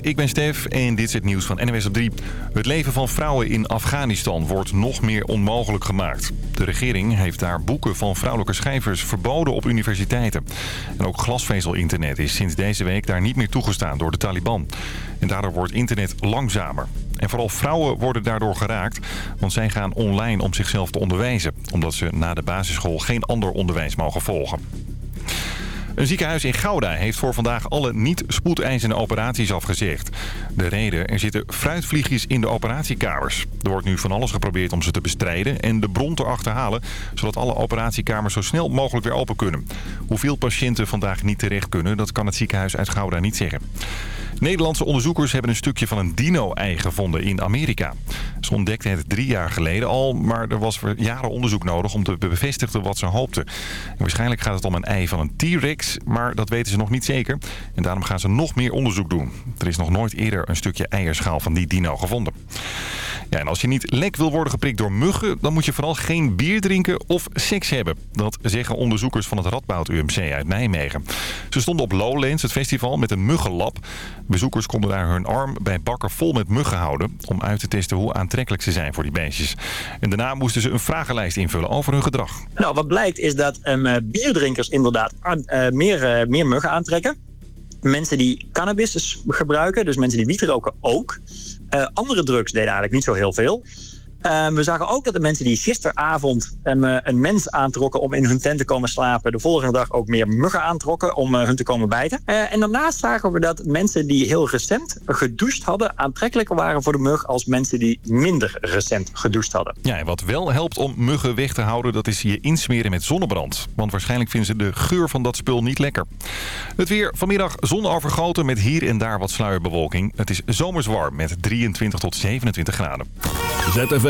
ik ben Stef en dit is het nieuws van NWS op 3. Het leven van vrouwen in Afghanistan wordt nog meer onmogelijk gemaakt. De regering heeft daar boeken van vrouwelijke schrijvers verboden op universiteiten. En ook glasvezel-internet is sinds deze week daar niet meer toegestaan door de Taliban. En daardoor wordt internet langzamer. En vooral vrouwen worden daardoor geraakt, want zij gaan online om zichzelf te onderwijzen. Omdat ze na de basisschool geen ander onderwijs mogen volgen. Een ziekenhuis in Gouda heeft voor vandaag alle niet-spoedeisende operaties afgezegd. De reden, er zitten fruitvliegjes in de operatiekamers. Er wordt nu van alles geprobeerd om ze te bestrijden en de bron te achterhalen... zodat alle operatiekamers zo snel mogelijk weer open kunnen. Hoeveel patiënten vandaag niet terecht kunnen, dat kan het ziekenhuis uit Gouda niet zeggen. Nederlandse onderzoekers hebben een stukje van een dino-ei gevonden in Amerika. Ze ontdekten het drie jaar geleden al, maar er was jaren onderzoek nodig om te bevestigen wat ze hoopten. En waarschijnlijk gaat het om een ei van een T-Rex, maar dat weten ze nog niet zeker. En daarom gaan ze nog meer onderzoek doen. Er is nog nooit eerder een stukje eierschaal van die dino gevonden. Ja, en als je niet lek wil worden geprikt door muggen... dan moet je vooral geen bier drinken of seks hebben. Dat zeggen onderzoekers van het Radboud UMC uit Nijmegen. Ze stonden op Lowlands, het festival, met een muggenlab. Bezoekers konden daar hun arm bij bakken vol met muggen houden... om uit te testen hoe aantrekkelijk ze zijn voor die beestjes. En daarna moesten ze een vragenlijst invullen over hun gedrag. Nou, wat blijkt is dat um, bierdrinkers inderdaad uh, meer, uh, meer muggen aantrekken. Mensen die cannabis gebruiken, dus mensen die wiet roken ook. Andere drugs deden eigenlijk niet zo heel veel. Uh, we zagen ook dat de mensen die gisteravond um, een mens aantrokken om in hun tent te komen slapen, de volgende dag ook meer muggen aantrokken om uh, hun te komen bijten. Uh, en daarnaast zagen we dat mensen die heel recent gedoucht hadden aantrekkelijker waren voor de mug als mensen die minder recent gedoucht hadden. Ja, en wat wel helpt om muggen weg te houden, dat is je insmeren met zonnebrand. Want waarschijnlijk vinden ze de geur van dat spul niet lekker. Het weer vanmiddag zon overgoten met hier en daar wat sluierbewolking. Het is zomers warm met 23 tot 27 graden. ZFM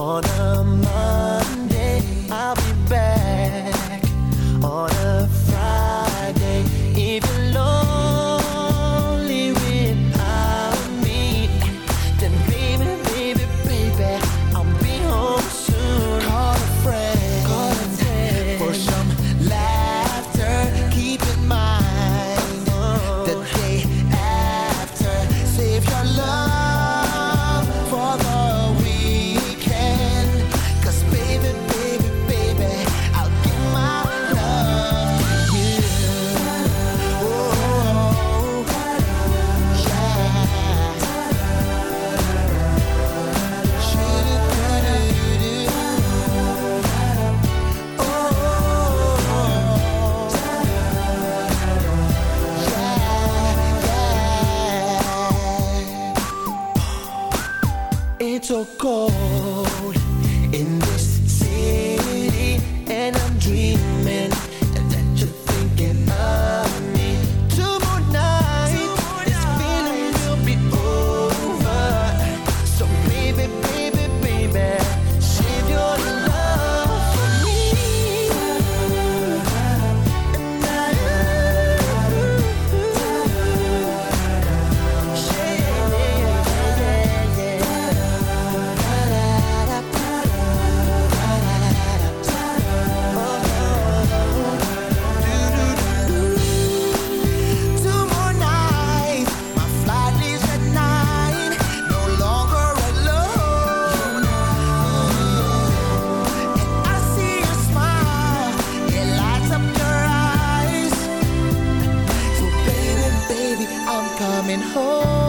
من coming home.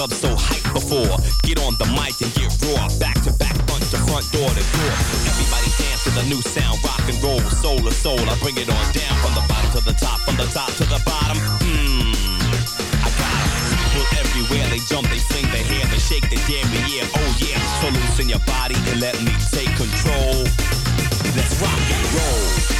club so hyped before. Get on the mic and get raw. Back to back, front to front, door to door. Everybody dance to the new sound, rock and roll, soul to soul. I bring it on down from the bottom to the top, from the top to the bottom. Mmm. I got it. People everywhere, they jump, they sing, they hear, they shake, they dare me, yeah, oh yeah. So loosen your body and let me take control. Let's rock and roll.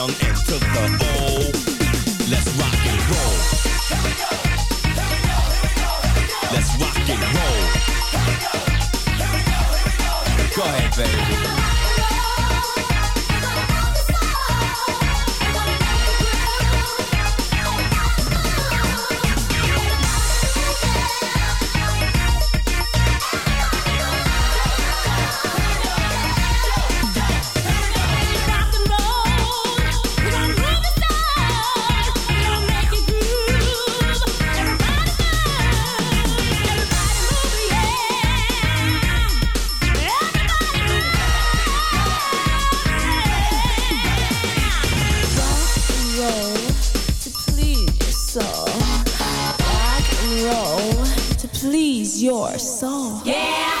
young and to your soul. Yeah.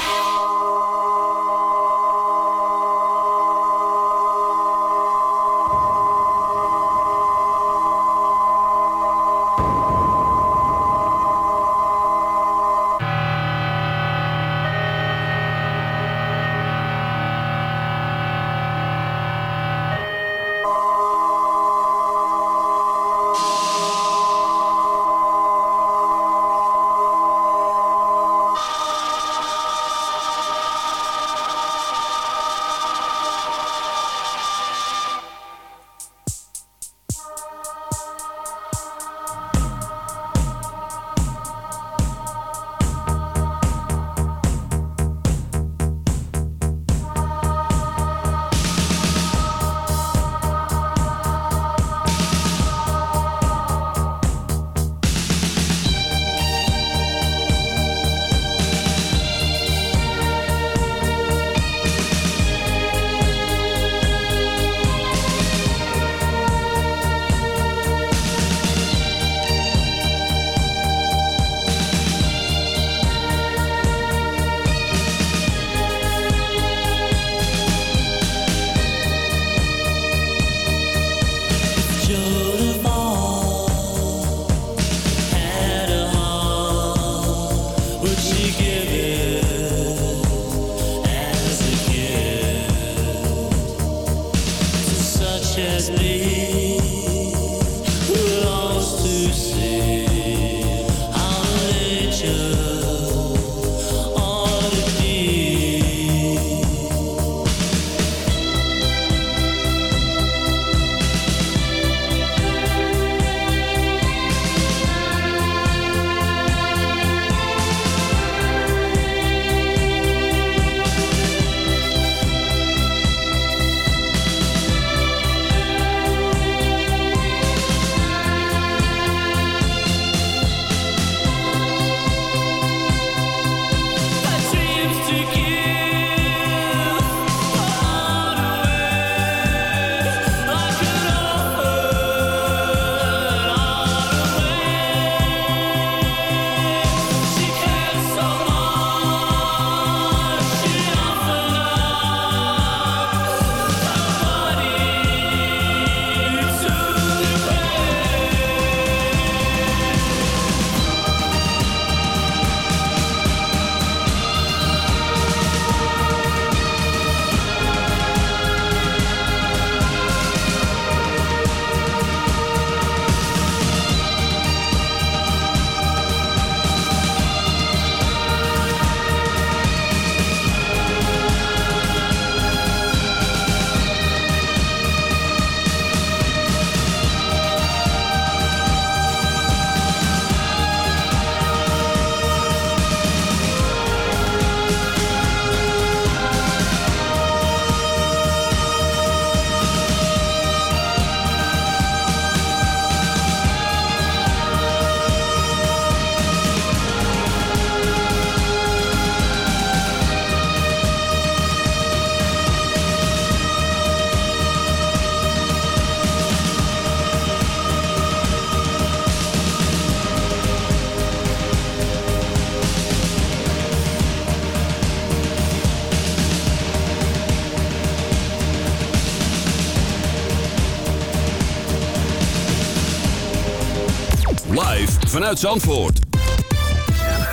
Vanuit Zandvoort.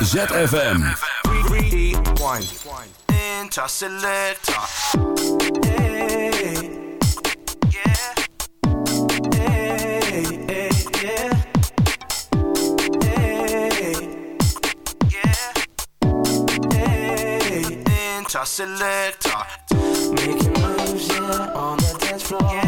ZFM. Interselector. Making moves, on the dance floor.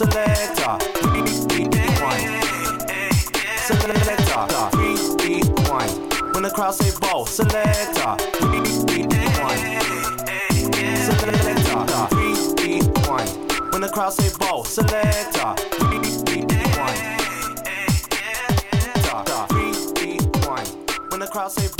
say ball, selector. Rewind. Selector. Rewind. When the crowd say ball, selector. Rewind. Selector. Rewind. When the crowd say ball, selector. When the crowd say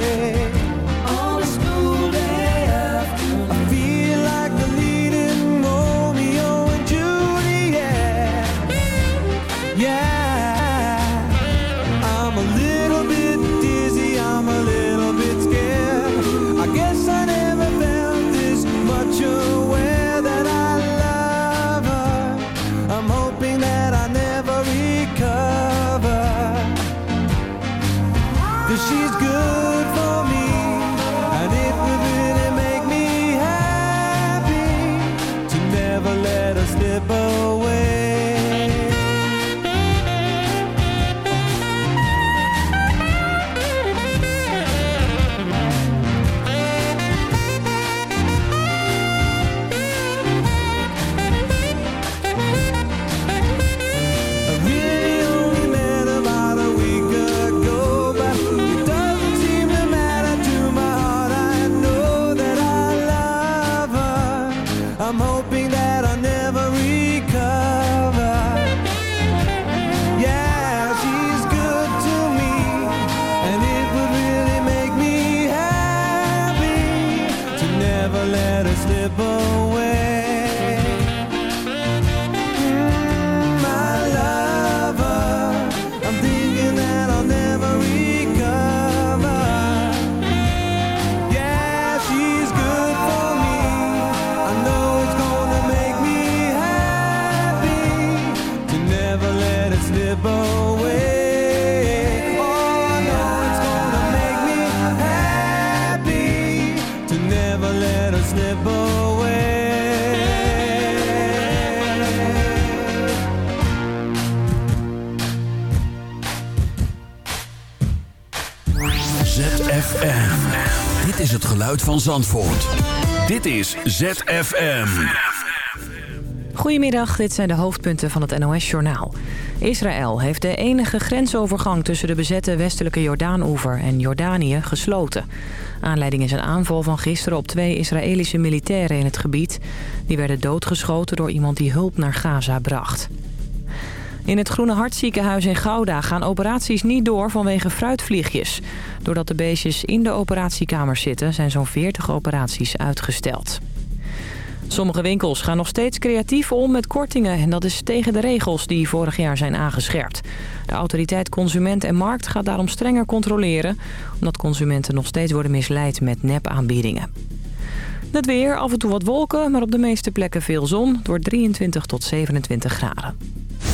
say ZFM. Dit is het geluid van Zandvoort. Dit is ZFM. Goedemiddag, dit zijn de hoofdpunten van het NOS-journaal. Israël heeft de enige grensovergang tussen de bezette westelijke Jordaanoever en Jordanië gesloten. Aanleiding is een aanval van gisteren op twee Israëlische militairen in het gebied. Die werden doodgeschoten door iemand die hulp naar Gaza bracht. In het Groene Hartziekenhuis in Gouda gaan operaties niet door vanwege fruitvliegjes. Doordat de beestjes in de operatiekamers zitten zijn zo'n 40 operaties uitgesteld. Sommige winkels gaan nog steeds creatief om met kortingen... en dat is tegen de regels die vorig jaar zijn aangescherpt. De autoriteit Consument en Markt gaat daarom strenger controleren... omdat consumenten nog steeds worden misleid met nepaanbiedingen. Het weer, af en toe wat wolken, maar op de meeste plekken veel zon... door 23 tot 27 graden.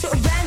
So bad.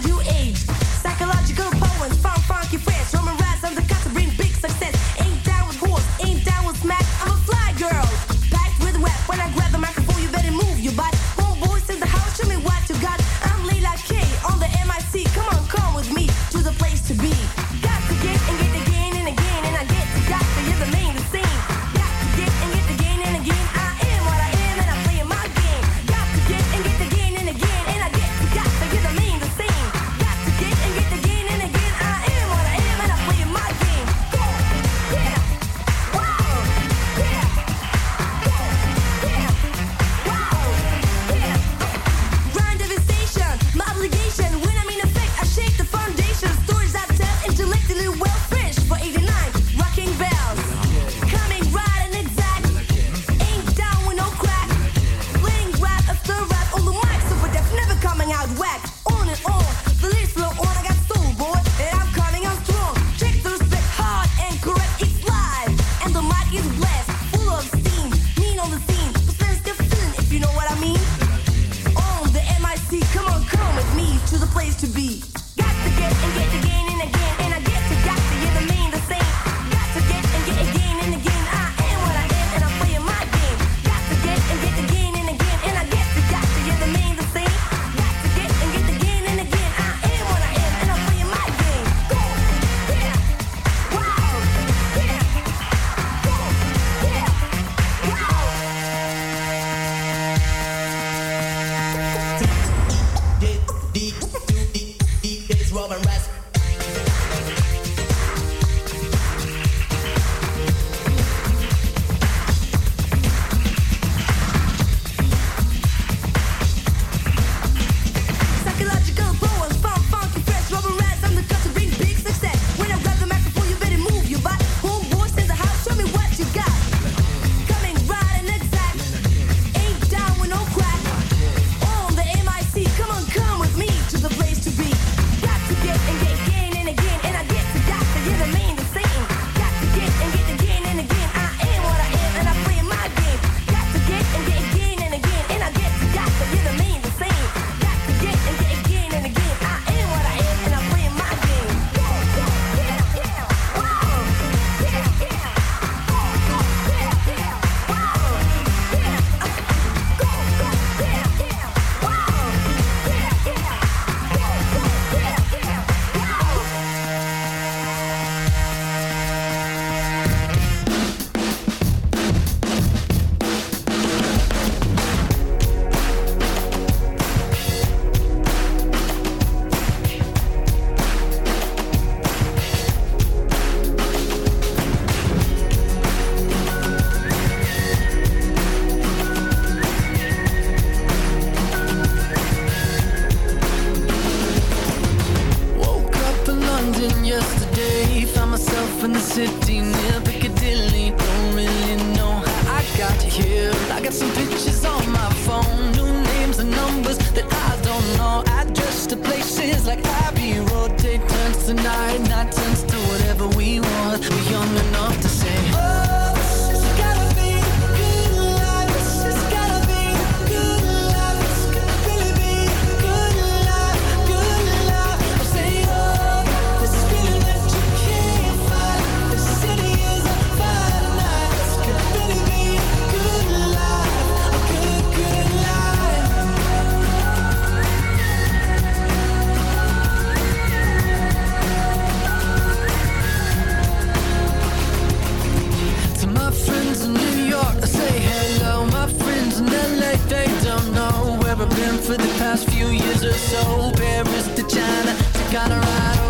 so Paris to China, to ride.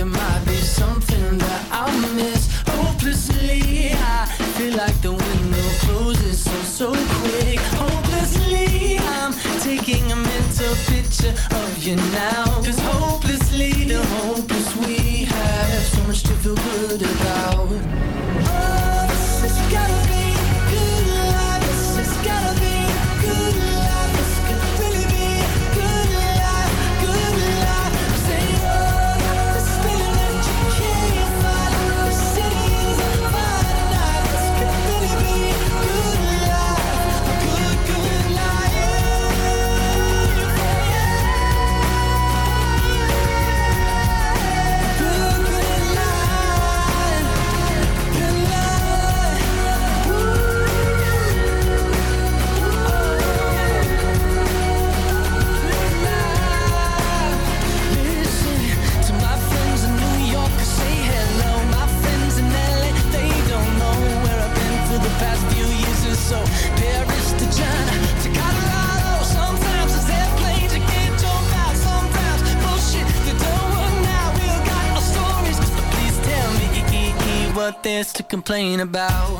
there might be something that I'll miss hopelessly. I feel like the window closes so so quick. Hopelessly, I'm taking a mental picture of you now. complain about.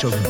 Jogging.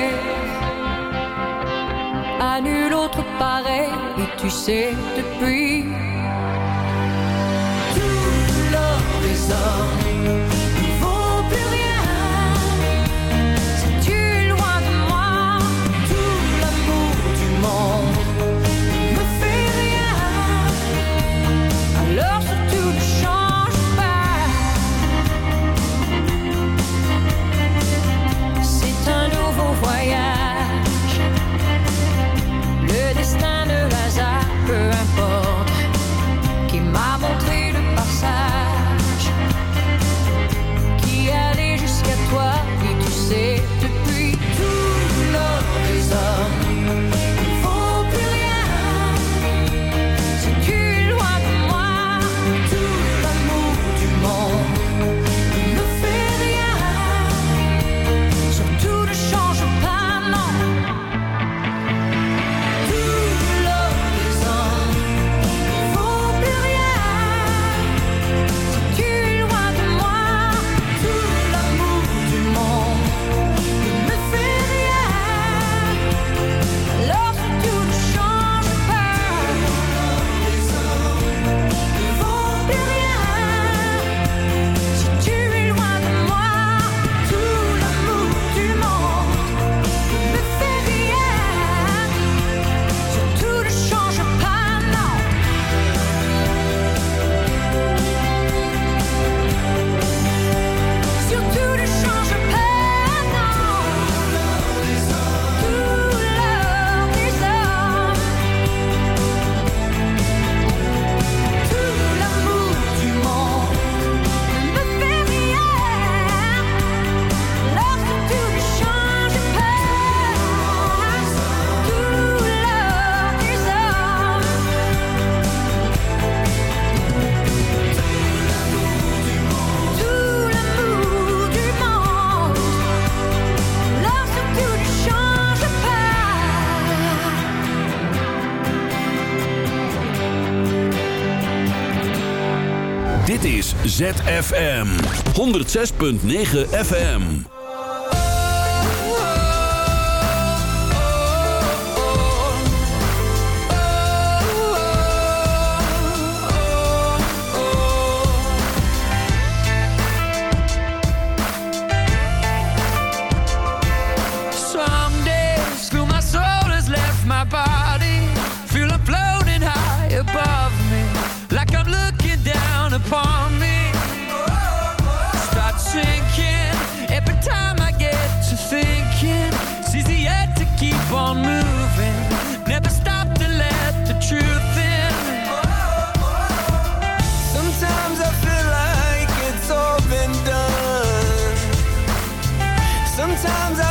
nul autre pareil, et tu sais depuis. Tout love is FM 106.9 FM. Sometimes I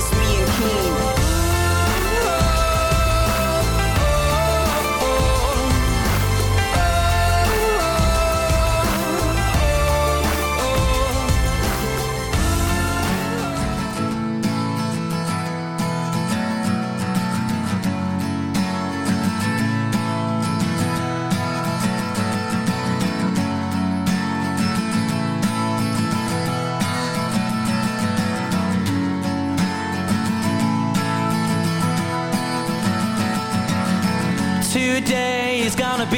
just me and King.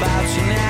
about you now.